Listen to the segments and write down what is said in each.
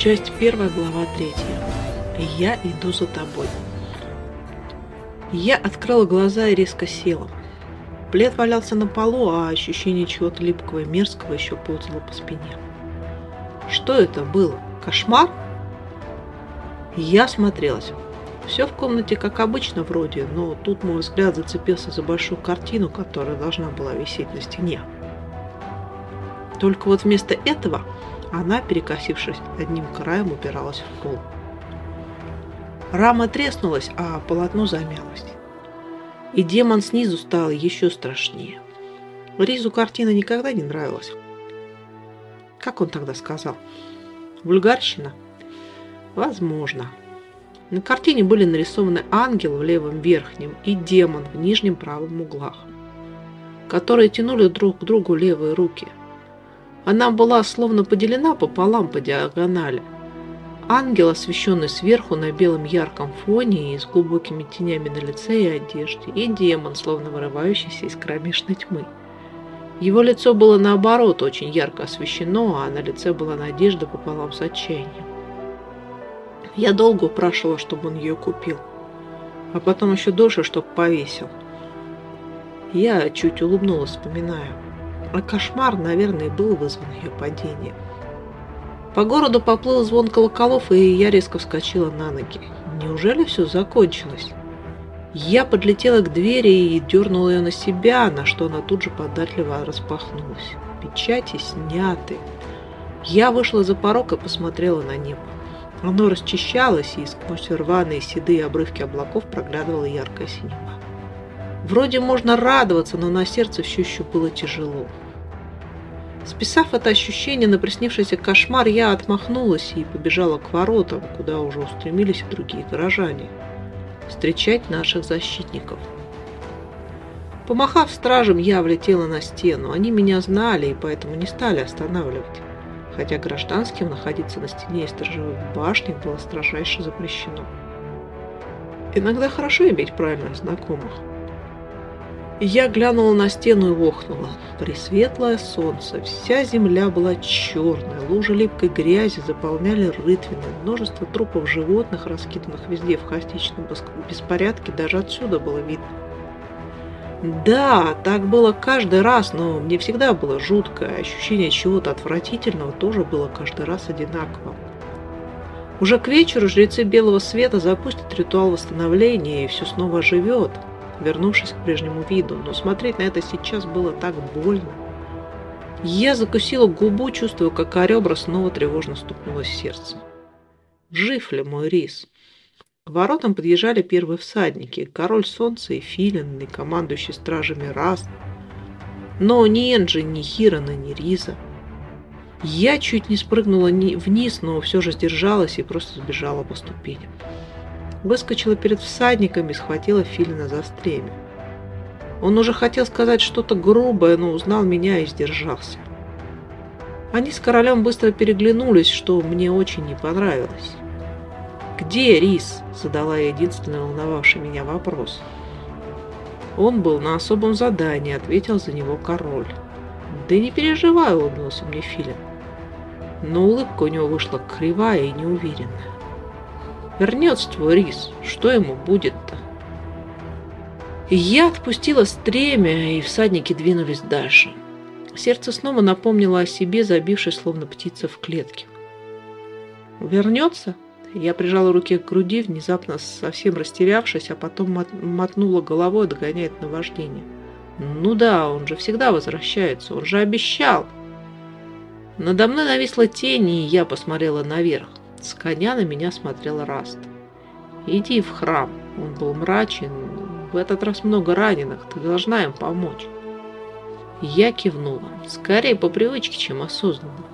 Часть первая, глава третья. Я иду за тобой. Я открыла глаза и резко села. Плед валялся на полу, а ощущение чего-то липкого и мерзкого еще ползало по спине. Что это было? Кошмар? Я смотрелась. Все в комнате как обычно вроде, но тут мой взгляд зацепился за большую картину, которая должна была висеть на стене. Только вот вместо этого она, перекосившись одним краем, упиралась в пол. Рама треснулась, а полотно замялось. И демон снизу стал еще страшнее. Ризу картина никогда не нравилась. Как он тогда сказал? Вульгарщина? Возможно. На картине были нарисованы ангел в левом верхнем и демон в нижнем правом углах, которые тянули друг к другу левые руки – она была словно поделена пополам по диагонали. Ангел, освещенный сверху на белом ярком фоне и с глубокими тенями на лице и одежде, и демон, словно вырывающийся из кромешной тьмы. Его лицо было наоборот очень ярко освещено, а на лице была надежда пополам с отчаянием. Я долго упрашивала, чтобы он ее купил, а потом еще дольше, чтобы повесил. Я чуть улыбнулась, вспоминая. А кошмар, наверное, был вызван ее падением. По городу поплыл звон колоколов, и я резко вскочила на ноги. Неужели все закончилось? Я подлетела к двери и дернула ее на себя, на что она тут же податливо распахнулась. Печати сняты. Я вышла за порог и посмотрела на небо. Оно расчищалось, и сквозь рваные седые обрывки облаков проглядывала яркая синева. Вроде можно радоваться, но на сердце все еще было тяжело. Списав это ощущение на приснившийся кошмар, я отмахнулась и побежала к воротам, куда уже устремились другие горожане. Встречать наших защитников. Помахав стражем, я влетела на стену. Они меня знали и поэтому не стали останавливать. Хотя гражданским находиться на стене и сторожевых башнях было строжайше запрещено. Иногда хорошо иметь правильных знакомых. Я глянула на стену и охнула. Пресветлое солнце, вся земля была черная, лужи липкой грязи заполняли рытвины, множество трупов животных, раскиданных везде в хаотичном беспорядке, даже отсюда было видно. Да, так было каждый раз, но мне всегда было жутко, ощущение чего-то отвратительного тоже было каждый раз одинаково. Уже к вечеру жрецы Белого Света запустят ритуал восстановления, и все снова живет – вернувшись к прежнему виду, но смотреть на это сейчас было так больно. Я закусила губу, чувствуя, как о ребра снова тревожно стукнулось сердце. Жив ли мой рис? К воротам подъезжали первые всадники, король солнца и филин, и командующий стражами Раст. Но ни Энджи, ни Хирона, ни Риза. Я чуть не спрыгнула вниз, но все же сдержалась и просто сбежала по ступеням выскочила перед всадниками и схватила Филина за стремя. Он уже хотел сказать что-то грубое, но узнал меня и сдержался. Они с королем быстро переглянулись, что мне очень не понравилось. «Где Рис?» – задала я единственный волновавший меня вопрос. Он был на особом задании, ответил за него король. «Да не переживай», – улыбнулся мне Филин. Но улыбка у него вышла кривая и неуверенная. Вернется твой рис, что ему будет-то? Я отпустила стремя, и всадники двинулись дальше. Сердце снова напомнило о себе, забившись, словно птица в клетке. «Вернется?» Я прижала руки к груди, внезапно совсем растерявшись, а потом мотнула головой, догоняет наваждение. «Ну да, он же всегда возвращается, он же обещал!» Надо мной нависла тень, и я посмотрела наверх. С коня на меня смотрел Раст. «Иди в храм». Он был мрачен. «В этот раз много раненых. Ты должна им помочь». Я кивнула. Скорее по привычке, чем осознанно.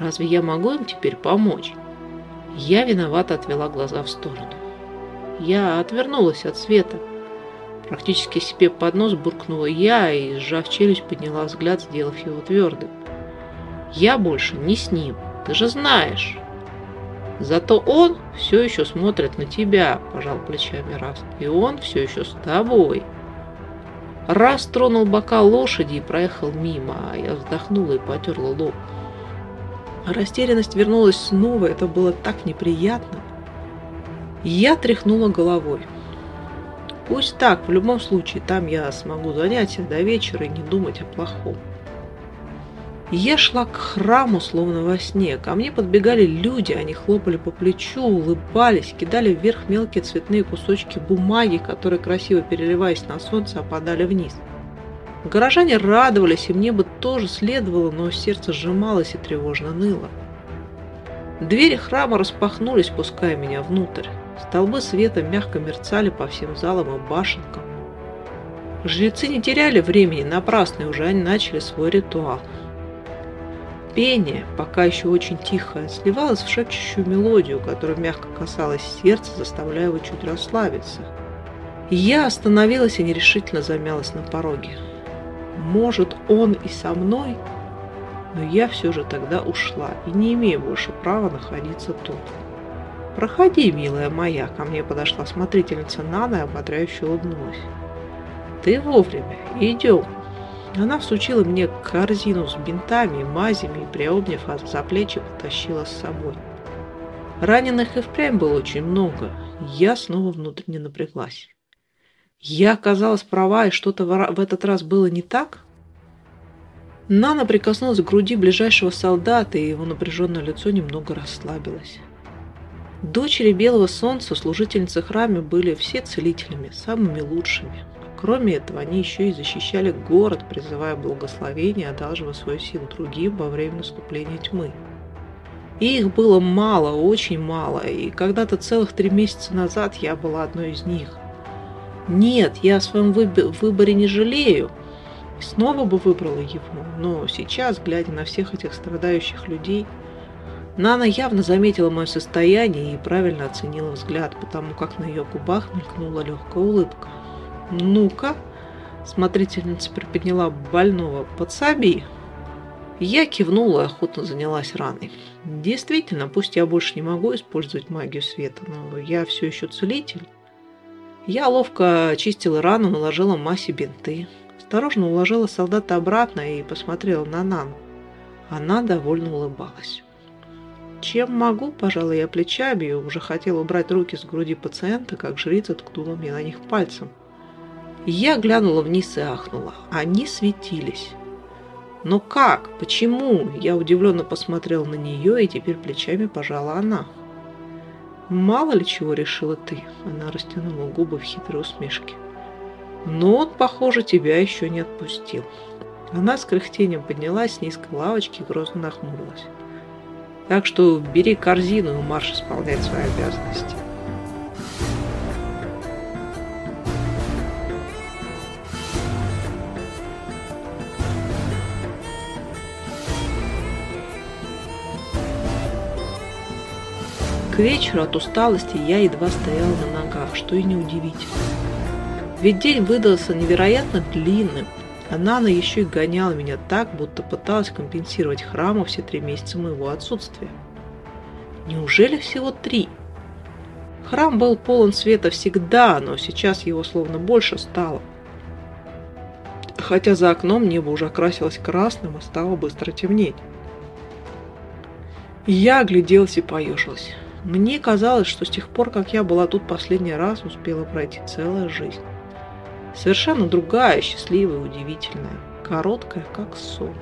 «Разве я могу им теперь помочь?» Я виновато отвела глаза в сторону. Я отвернулась от света. Практически себе под нос буркнула я и, сжав челюсть, подняла взгляд, сделав его твердым. «Я больше не с ним. Ты же знаешь!» Зато он все еще смотрит на тебя, пожал плечами Раз. И он все еще с тобой. Раз тронул бока лошади и проехал мимо, а я вздохнула и потерла лоб. Растерянность вернулась снова, это было так неприятно. Я тряхнула головой. Пусть так, в любом случае, там я смогу заняться до вечера и не думать о плохом. Я шла к храму, словно во сне. Ко мне подбегали люди, они хлопали по плечу, улыбались, кидали вверх мелкие цветные кусочки бумаги, которые, красиво переливаясь на солнце, опадали вниз. Горожане радовались, и мне бы тоже следовало, но сердце сжималось и тревожно ныло. Двери храма распахнулись, пуская меня внутрь. Столбы света мягко мерцали по всем залам и башенкам. Жрецы не теряли времени напрасно, и уже они начали свой ритуал – Пение, пока еще очень тихое, сливалось в шепчущую мелодию, которая мягко касалась сердца, заставляя его чуть расслабиться. Я остановилась и нерешительно замялась на пороге. Может, он и со мной, но я все же тогда ушла и не имею больше права находиться тут. «Проходи, милая моя», — ко мне подошла смотрительница Нана и ободряюще улыбнулась. «Ты вовремя, идем». Она всучила мне корзину с бинтами мазями и, приобняв за плечи, потащила с собой. Раненых и впрямь было очень много. Я снова внутренне напряглась. Я оказалась права, и что-то в этот раз было не так? Нана прикоснулась к груди ближайшего солдата, и его напряженное лицо немного расслабилось. Дочери Белого Солнца, служительницы храма, были все целителями, самыми лучшими. Кроме этого, они еще и защищали город, призывая благословение, одалживая свою силу другим во время наступления тьмы. И их было мало, очень мало, и когда-то целых три месяца назад я была одной из них. Нет, я о своем выборе не жалею, и снова бы выбрала его, но сейчас, глядя на всех этих страдающих людей, Нана явно заметила мое состояние и правильно оценила взгляд, потому как на ее губах мелькнула легкая улыбка. «Ну-ка!» Смотрительница приподняла больного. «Подсоби!» Я кивнула и охотно занялась раной. Действительно, пусть я больше не могу использовать магию света, но я все еще целитель. Я ловко очистила рану, наложила массе бинты. Осторожно уложила солдата обратно и посмотрела на Нану. Она довольно улыбалась. Чем могу, пожала я плечами уже хотела убрать руки с груди пациента, как жрица ткнула мне на них пальцем. Я глянула вниз и ахнула. Они светились. Но как? Почему? Я удивленно посмотрела на нее, и теперь плечами пожала она. «Мало ли чего решила ты», — она растянула губы в хитрой усмешке. «Но он, похоже, тебя еще не отпустил». Она с кряхтением поднялась с низкой лавочки и грозно нахмурилась. «Так что бери корзину и марш исполнять свои обязанности». К вечеру от усталости я едва стояла на ногах, что и неудивительно. Ведь день выдался невероятно длинным, а Нана еще и гоняла меня так, будто пыталась компенсировать храму все три месяца моего отсутствия. Неужели всего три? Храм был полон света всегда, но сейчас его словно больше стало. Хотя за окном небо уже окрасилось красным и стало быстро темнеть. Я огляделась и поежилась. Мне казалось, что с тех пор, как я была тут последний раз, успела пройти целая жизнь. Совершенно другая, счастливая, удивительная, короткая, как сон.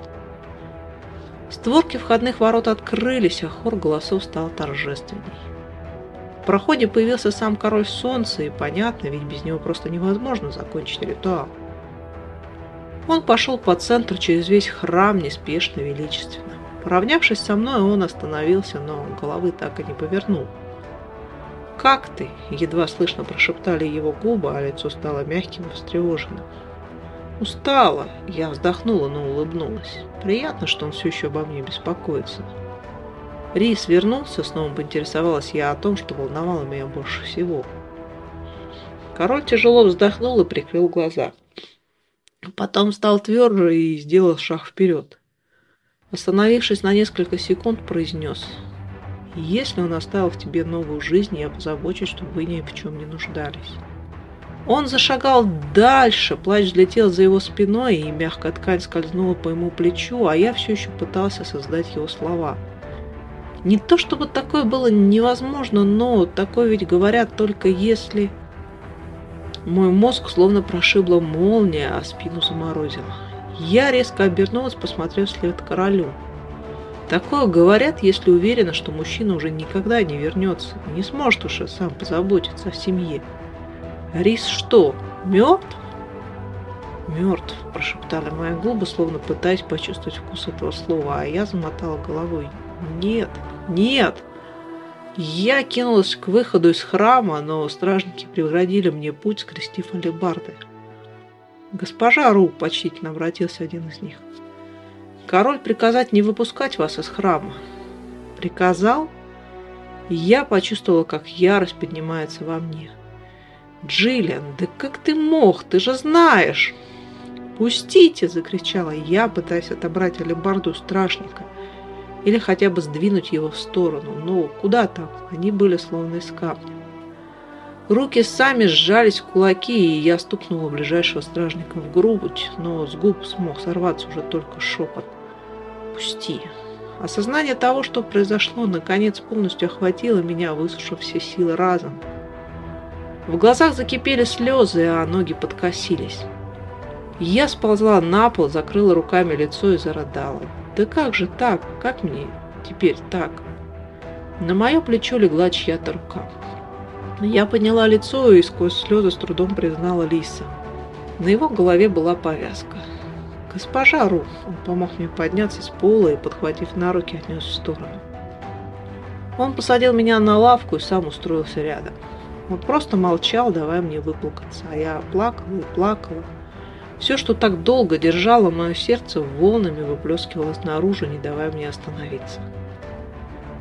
Створки входных ворот открылись, а хор голосов стал торжественней. В проходе появился сам король солнца, и понятно, ведь без него просто невозможно закончить ритуал. Он пошел по центру через весь храм неспешно, величественно. Поравнявшись со мной, он остановился, но головы так и не повернул. «Как ты?» – едва слышно прошептали его губы, а лицо стало мягким и встревоженным. «Устала!» – я вздохнула, но улыбнулась. Приятно, что он все еще обо мне беспокоится. Рис вернулся, снова поинтересовалась я о том, что волновало меня больше всего. Король тяжело вздохнул и прикрыл глаза. Потом стал тверже и сделал шаг вперед. Остановившись на несколько секунд, произнес. «Если он оставил в тебе новую жизнь, я позабочусь, чтобы вы ни в чем не нуждались». Он зашагал дальше, плащ взлетел за его спиной, и мягкая ткань скользнула по ему плечу, а я все еще пытался создать его слова. Не то чтобы такое было невозможно, но такое ведь говорят только если... Мой мозг словно прошибла молния, а спину заморозила. Я резко обернулась, посмотрев вслед королю. Такое говорят, если уверена, что мужчина уже никогда не вернется, не сможет уже сам позаботиться о семье. Рис что, мертв? Мертв, прошептали мои губы, словно пытаясь почувствовать вкус этого слова, а я замотала головой. Нет, нет! Я кинулась к выходу из храма, но стражники преградили мне путь, скрестив алебарды. «Госпожа Ру!» – почтительно обратился один из них. «Король приказать не выпускать вас из храма». «Приказал?» Я почувствовала, как ярость поднимается во мне. «Джиллиан, да как ты мог? Ты же знаешь!» «Пустите!» – закричала я, пытаясь отобрать алебарду у стражника или хотя бы сдвинуть его в сторону. Но куда там? Они были словно из камня. Руки сами сжались в кулаки, и я стукнула ближайшего стражника в грудь, но с губ смог сорваться уже только шепот. «Пусти!» Осознание того, что произошло, наконец полностью охватило меня, высушив все силы разом. В глазах закипели слезы, а ноги подкосились. Я сползла на пол, закрыла руками лицо и зарыдала. Да как же так? Как мне теперь так? На мое плечо легла чья-то рука. Я подняла лицо и сквозь слезы с трудом признала Лиса. На его голове была повязка. «Госпожа Ру!» Он помог мне подняться с пола и, подхватив на руки, отнес в сторону. Он посадил меня на лавку и сам устроился рядом. Он просто молчал, давая мне выплакаться, а я плакала и плакала, все, что так долго держало мое сердце, волнами выплескивалось наружу, не давая мне остановиться.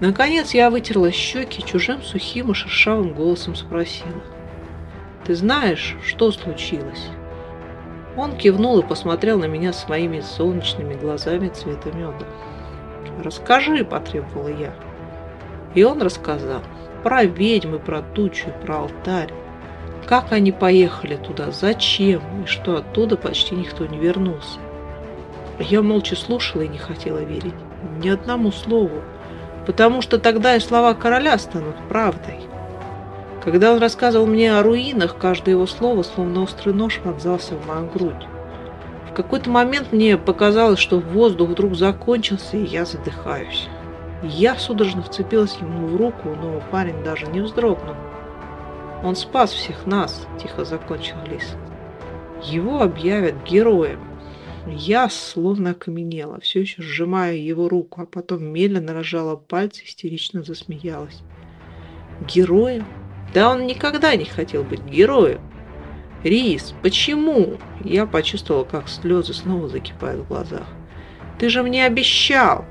Наконец я вытерла щеки, чужим сухим и шершавым голосом спросила. «Ты знаешь, что случилось?» Он кивнул и посмотрел на меня своими солнечными глазами цвета меда. «Расскажи», — потребовала я. И он рассказал про ведьмы, про тучу и про алтарь. Как они поехали туда, зачем, и что оттуда почти никто не вернулся. Я молча слушала и не хотела верить ни одному слову, потому что тогда и слова короля станут правдой. Когда он рассказывал мне о руинах, каждое его слово, словно острый нож, вонзался в мою грудь. В какой-то момент мне показалось, что воздух вдруг закончился, и я задыхаюсь. Я судорожно вцепилась ему в руку, но парень даже не вздрогнул. Он спас всех нас, тихо закончил Лис. Его объявят героем. Я словно окаменела, все еще сжимая его руку, а потом медленно рожала пальцы, истерично засмеялась. Героем? Да он никогда не хотел быть героем. Рис, почему? Я почувствовала, как слезы снова закипают в глазах. Ты же мне обещал.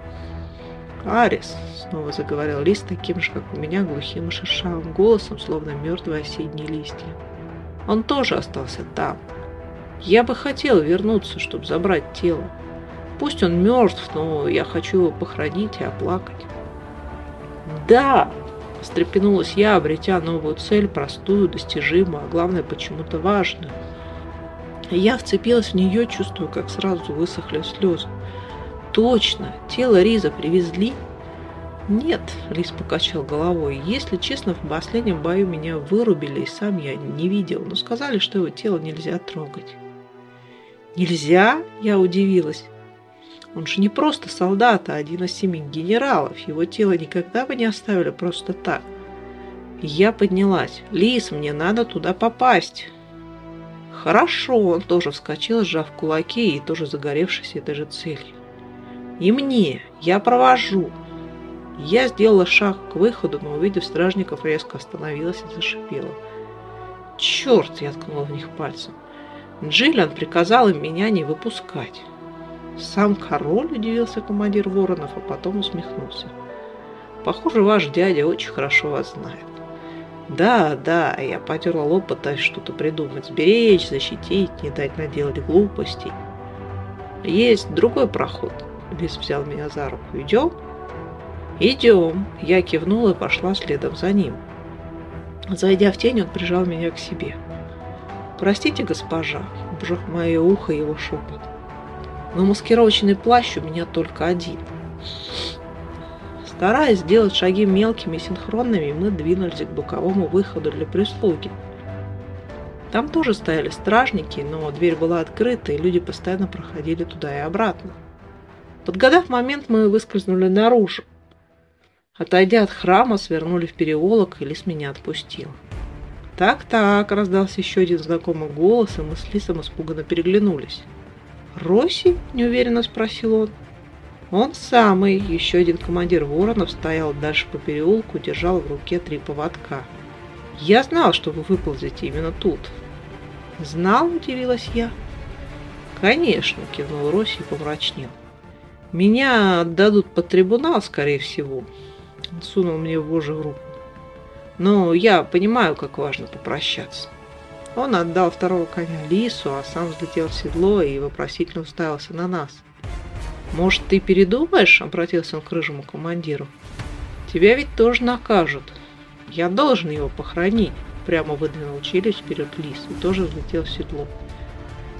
Арис, снова заговорил Лис таким же, как у меня, глухим и шершавым голосом, словно мертвые осенние листья. Он тоже остался там. Я бы хотел вернуться, чтобы забрать тело. Пусть он мертв, но я хочу его похоронить и оплакать. Да, встрепенулась я, обретя новую цель, простую, достижимую, а главное, почему-то важную. Я вцепилась в нее, чувствуя, как сразу высохли слезы. Точно, тело Риза привезли, «Нет», — Лис покачал головой, — «если честно, в последнем бою меня вырубили, и сам я не видел, но сказали, что его тело нельзя трогать». «Нельзя?» — я удивилась. «Он же не просто солдат, а один из семи генералов. Его тело никогда бы не оставили просто так». Я поднялась. «Лис, мне надо туда попасть». «Хорошо», — он тоже вскочил, сжав кулаки и тоже загоревшись этой же целью. «И мне. Я провожу». Я сделала шаг к выходу, но, увидев стражников, резко остановилась и зашипела. «Черт!» – я ткнула в них пальцем. Джиллиан приказал им меня не выпускать. Сам король удивился командир воронов, а потом усмехнулся. Похоже, ваш дядя очень хорошо вас знает. Да, да, я потерла лоб, пытаясь что-то придумать, сберечь, защитить, не дать наделать глупостей. Есть другой проход. Лис взял меня за руку. Идем? «Идем!» Я кивнула и пошла следом за ним. Зайдя в тень, он прижал меня к себе. «Простите, госпожа», — обжег мое ухо его шепот. «Но маскировочный плащ у меня только один». Стараясь сделать шаги мелкими и синхронными, мы двинулись к боковому выходу для прислуги. Там тоже стояли стражники, но дверь была открыта, и люди постоянно проходили туда и обратно. Подгадав момент, мы выскользнули наружу. Отойдя от храма, свернули в переулок, и лис меня отпустил. «Так-так», — раздался еще один знакомый голос, и мы с Лисом испуганно переглянулись. «Роси?» — неуверенно спросил он. Он самый, еще один командир воронов, стоял дальше по переулку, держал в руке три поводка. «Я знал, что вы выползете именно тут». «Знал?» – удивилась я. «Конечно», – кивнул Росси и помрачнел. «Меня отдадут под трибунал, скорее всего», – он сунул мне в вожжи руку. «Но я понимаю, как важно попрощаться». Он отдал второго коня Лису, а сам взлетел в седло и вопросительно уставился на нас – «Может, ты передумаешь?» – обратился он к рыжему командиру. «Тебя ведь тоже накажут. Я должен его похоронить», – прямо выдвинул челюсть вперед лис и тоже взлетел в седло.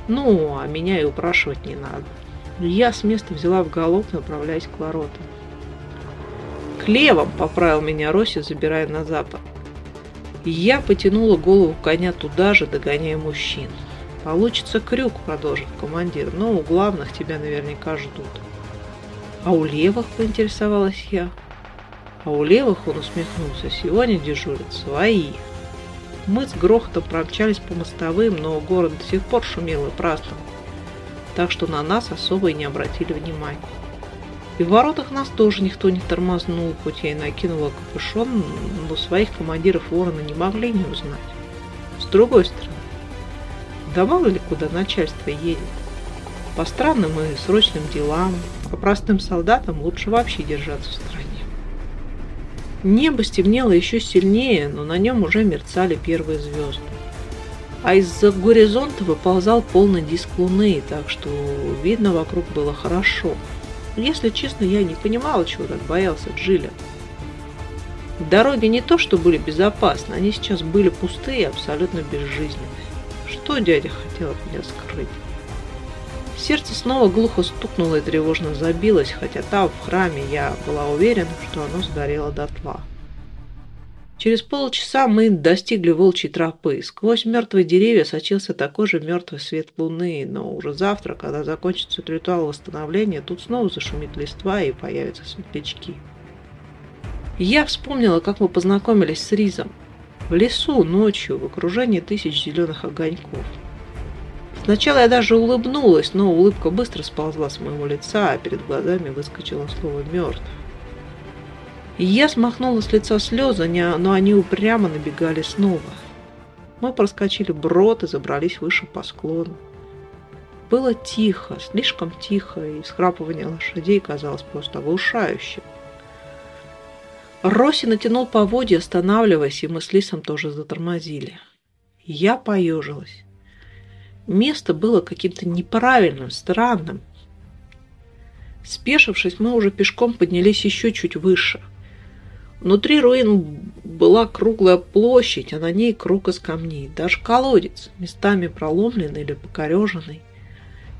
«Ну, а меня и упрашивать не надо». Я с места взяла в галоп, направляясь к воротам. «К левым!» – поправил меня Роси, забирая на запад. Я потянула голову коня туда же, догоняя мужчин. Получится крюк, продолжит командир, но у главных тебя наверняка ждут. А у левых, поинтересовалась я. А у левых, он усмехнулся, сегодня дежурят свои. Мы с грохотом промчались по мостовым, но город до сих пор шумел и праздновал. Так что на нас особо и не обратили внимания. И в воротах нас тоже никто не тормознул, хоть я и накинула капюшон, но своих командиров ворона не могли не узнать. С другой стороны, да мало ли куда начальство едет. По странным и срочным делам, по простым солдатам лучше вообще держаться в стороне. Небо стемнело еще сильнее, но на нем уже мерцали первые звезды. А из-за горизонта выползал полный диск луны, так что видно вокруг было хорошо. Если честно, я не понимала, чего так боялся Джилля. Дороги не то, что были безопасны, они сейчас были пустые и абсолютно безжизненные. Что дядя хотел от меня скрыть? Сердце снова глухо стукнуло и тревожно забилось, хотя там, в храме, я была уверена, что оно сгорело дотла. Через полчаса мы достигли волчьей тропы. Сквозь мертвые деревья сочился такой же мертвый свет луны, но уже завтра, когда закончится ритуал восстановления, тут снова зашумит листва и появятся светлячки. Я вспомнила, как мы познакомились с Ризом. В лесу, ночью, в окружении тысяч зеленых огоньков. Сначала я даже улыбнулась, но улыбка быстро сползла с моего лица, а перед глазами выскочило слово «мертв». Я смахнула с лица слезы, но они упрямо набегали снова. Мы проскочили брод и забрались выше по склону. Было тихо, слишком тихо, и всхрапывание лошадей казалось просто оглушающим. Росси натянул поводья, останавливаясь, и мы с Лисом тоже затормозили. Я поежилась. Место было каким-то неправильным, странным. Спешившись, мы уже пешком поднялись еще чуть выше. Внутри руин была круглая площадь, а на ней круг из камней. Даже колодец, местами проломленный или покореженный.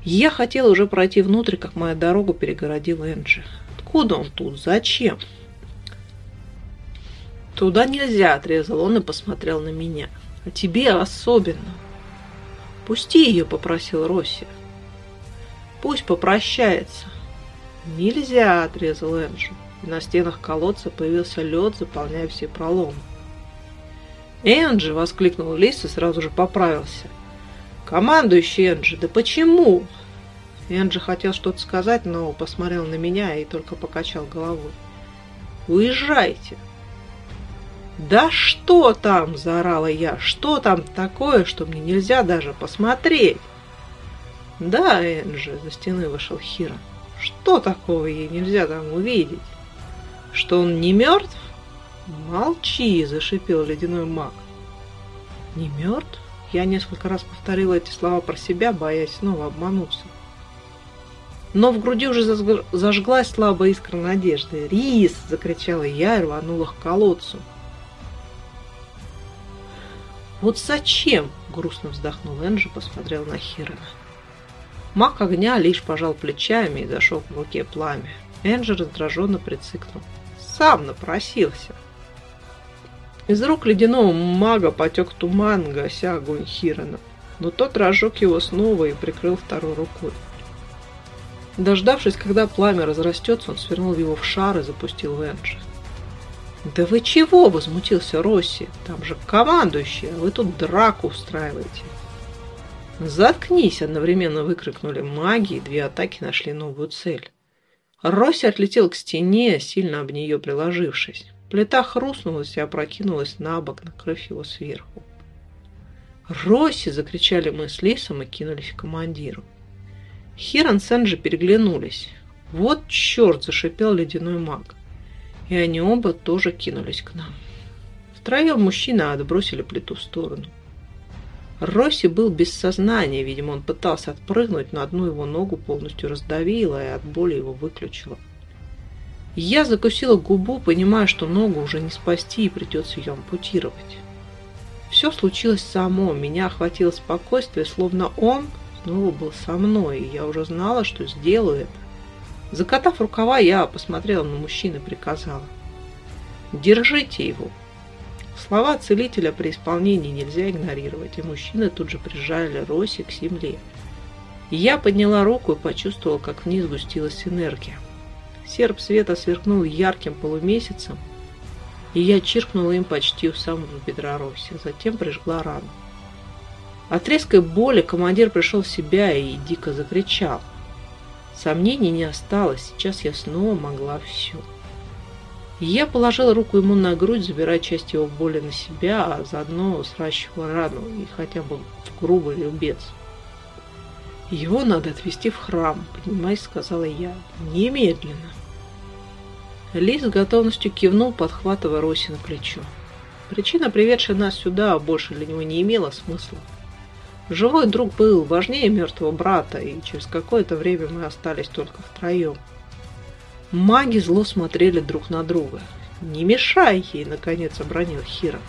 Я хотела уже пройти внутрь, как моя дорогу перегородил Энджи. Откуда он тут? Зачем? «Туда нельзя», — отрезал он и посмотрел на меня. «А тебе особенно». «Пусти ее», — попросил Росси. «Пусть попрощается». «Нельзя», — отрезал Энджи. И на стенах колодца появился лед, заполняя все проломы. «Энджи!» — воскликнул Лис и сразу же поправился. «Командующий Энджи, да почему?» Энджи хотел что-то сказать, но посмотрел на меня и только покачал головой. «Уезжайте!» «Да что там?» – заорала я. «Что там такое, что мне нельзя даже посмотреть?» «Да, Энджи», – за стены вышел Хира. «Что такого ей нельзя там увидеть? Что он не мертв?» «Молчи!» – зашипел ледяной маг. «Не мертв?» Я несколько раз повторила эти слова про себя, боясь снова обмануться. Но в груди уже зажглась слабая искра надежды. «Рис!» – закричала я и рванула к колодцу. «Вот зачем?» – грустно вздохнул Энджи, посмотрел на Хирона. Маг огня лишь пожал плечами и зашел в руке пламя. Энджи раздраженно прицикнул. Сам напросился. Из рук ледяного мага потек туман, гася огонь Хирона, но тот разжег его снова и прикрыл второй рукой. Дождавшись, когда пламя разрастется, он свернул его в шар и запустил в Энджи. «Да вы чего?» – возмутился Росси. «Там же командующий, а вы тут драку устраиваете». «Заткнись!» – одновременно выкрикнули маги, и две атаки нашли новую цель. Росси отлетел к стене, сильно об нее приложившись. Плита хрустнулась и опрокинулась на бок, накрыв его сверху. «Росси!» – закричали мы с Лисом и кинулись к командиру. Хирон с Энджи переглянулись. «Вот черт!» – зашипел ледяной маг и они оба тоже кинулись к нам. Втроем мужчины отбросили плиту в сторону. Росси был без сознания, видимо, он пытался отпрыгнуть, но одну его ногу полностью раздавило и от боли его выключило. Я закусила губу, понимая, что ногу уже не спасти и придется ее ампутировать. Все случилось само, меня охватило спокойствие, словно он снова был со мной, и я уже знала, что сделаю это. Закатав рукава, я посмотрела на мужчину и приказала. «Держите его!» Слова целителя при исполнении нельзя игнорировать, и мужчины тут же прижали Роси к земле. Я подняла руку и почувствовала, как вниз сгустилась энергия. Серп света сверкнул ярким полумесяцем, и я чиркнула им почти у самого бедра Роси, а затем прижгла рану. От резкой боли командир пришел в себя и дико закричал. Сомнений не осталось, сейчас я снова могла все. Я положила руку ему на грудь, забирая часть его боли на себя, а заодно сращивала рану, и хотя бы грубый любец. «Его надо отвезти в храм, понимаешь», — сказала я, — «немедленно». Лис с готовностью кивнул, подхватывая Роси на плечо. Причина, приведшая нас сюда, больше для него не имела смысла. Живой друг был важнее мертвого брата, и через какое-то время мы остались только втроем. Маги зло смотрели друг на друга. «Не мешай ей!» — наконец обронил Хира.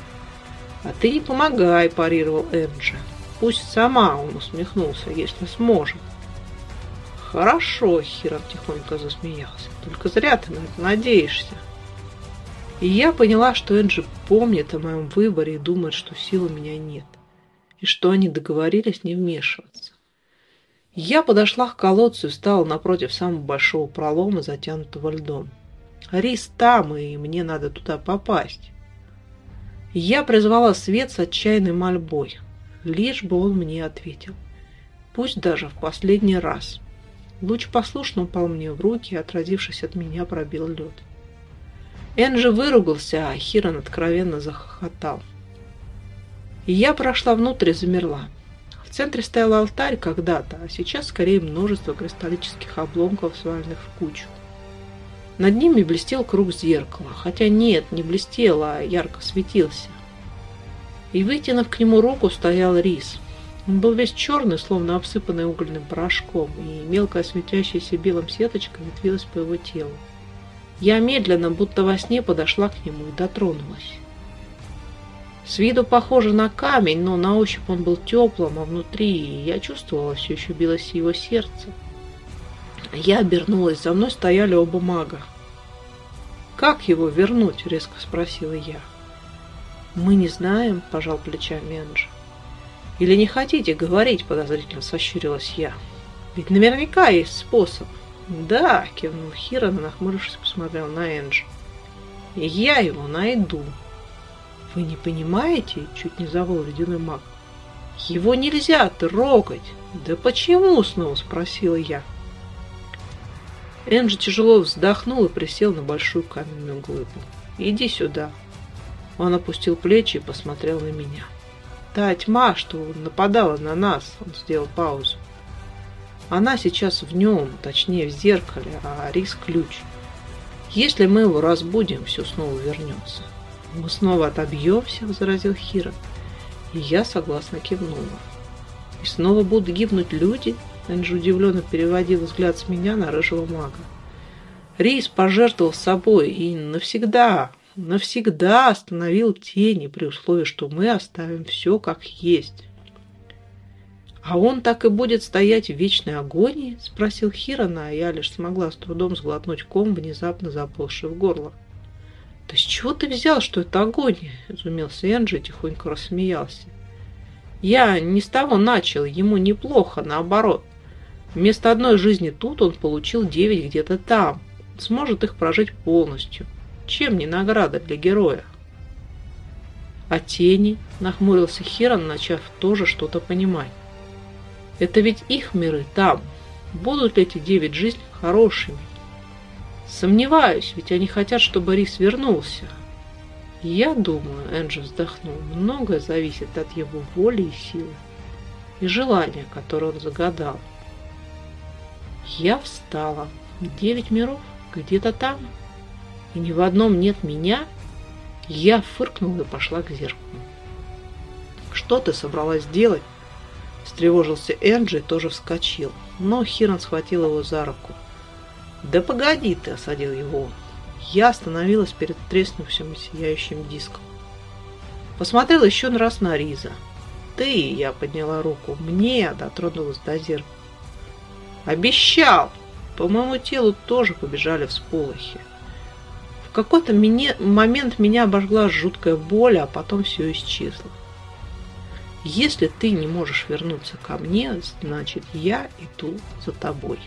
«А ты не помогай!» — парировал Энджи. «Пусть сама!» — он усмехнулся, если сможет. «Хорошо!» — Хирон тихонько засмеялся. «Только зря ты на это надеешься!» И я поняла, что Энджи помнит о моем выборе и думает, что сил у меня нет и что они договорились не вмешиваться. Я подошла к колодцу и встала напротив самого большого пролома, затянутого льдом. Рис там, и мне надо туда попасть. Я призвала свет с отчаянной мольбой, лишь бы он мне ответил. Пусть даже в последний раз. Луч послушно упал мне в руки, и, отразившись от меня, пробил лед. Энджи выругался, а Хирон откровенно захохотал. Я прошла внутрь и замерла. Центре стоял алтарь когда-то, а сейчас скорее множество кристаллических обломков, сваленных в кучу. Над ними блестел круг зеркала, хотя нет, не блестел, а ярко светился. И вытянув к нему руку, стоял рис. Он был весь черный, словно обсыпанный угольным порошком, и мелкая светящаяся белым сеточка ветвилась по его телу. Я медленно, будто во сне, подошла к нему и дотронулась. С виду похоже на камень, но на ощупь он был теплым, а внутри я чувствовала, все еще билось его сердце. Я обернулась, за мной стояли оба мага. «Как его вернуть?» – резко спросила я. «Мы не знаем», – пожал плечами Энджи. «Или не хотите говорить?» – подозрительно сощурилась я. «Ведь наверняка есть способ». «Да», – кивнул Хирон, нахмурившись, посмотрел на Энджи. «Я его найду». «Вы не понимаете?» – чуть не завыл ледяной маг. «Его нельзя трогать!» «Да почему?» – снова спросила я. Энджи тяжело вздохнул и присел на большую каменную глыбу. «Иди сюда!» Он опустил плечи и посмотрел на меня. «Та тьма, что нападала на нас!» Он сделал паузу. «Она сейчас в нем, точнее в зеркале, а рис ключ. Если мы его разбудим, все снова вернется». «Мы снова отобьемся», — возразил Хира. И я согласно кивнула. «И снова будут гибнуть люди?» Энджи удивленно переводил взгляд с меня на рыжего мага. Рейс пожертвовал собой и навсегда, навсегда остановил тени при условии, что мы оставим все как есть. «А он так и будет стоять в вечной агонии?» – спросил Хирона, а я лишь смогла с трудом сглотнуть ком, внезапно заползший в горло. «Да с чего ты взял, что это агония?» – изумился Энджи тихонько рассмеялся. «Я не с того начал, ему неплохо, наоборот. Вместо одной жизни тут он получил девять где-то там. Сможет их прожить полностью. Чем не награда для героя?» «А тени?» – нахмурился Хирон, начав тоже что-то понимать. «Это ведь их миры там. Будут ли эти девять жизней хорошими?» Сомневаюсь, ведь они хотят, чтобы Рис вернулся. Я думаю, Энджи вздохнул, многое зависит от его воли и силы, и желания, которое он загадал. Я встала. Девять миров? Где-то там? И ни в одном нет меня? Я фыркнула и пошла к зеркалу. «Что ты собралась делать?» Встревожился Энджи тоже вскочил, но Хирон схватил его за руку. «Да погоди ты!» – осадил его Я остановилась перед треснувшим сияющим диском. Посмотрела еще раз на Риза. «Ты!» – я подняла руку. «Мне!» – дотронулась до зеркала. «Обещал!» По моему телу тоже побежали всполохи. В какой-то момент меня обожгла жуткая боль, а потом все исчезло. Если ты не можешь вернуться ко мне, значит я иду за тобой.